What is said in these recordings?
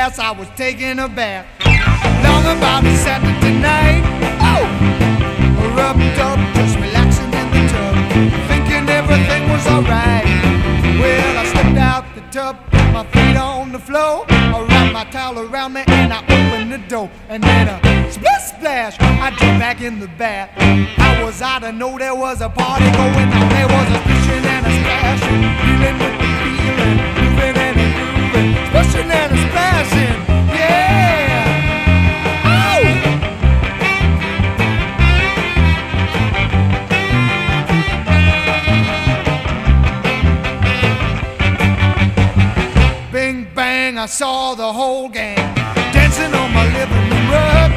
glass, I was taking a bath. Long about a Saturday night. Oh, rubbed up, just relaxing in the tub, thinking everything was alright. Well, I stepped out the tub, put my feet on the floor, I wrapped my towel around me, and I opened the door, and then a split splash, I jumped back in the bath. How was I to know there was a party going on? There was a splishing and a splashing, feeling with the feeling, Bing bang, I saw the whole gang dancing on my living room rug.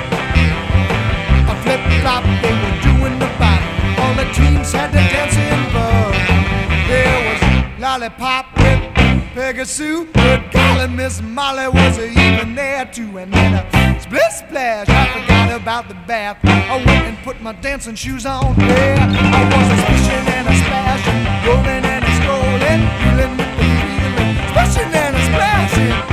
A flip flop, they were doing the bop. All the teens had the dancing bug. There was lollipop with Peggy Sue. Good golly, Miss Molly was even there too. And then a split splash, I forgot about the bath. I went and put my dancing shoes on. Yeah, I was a splishing splashing.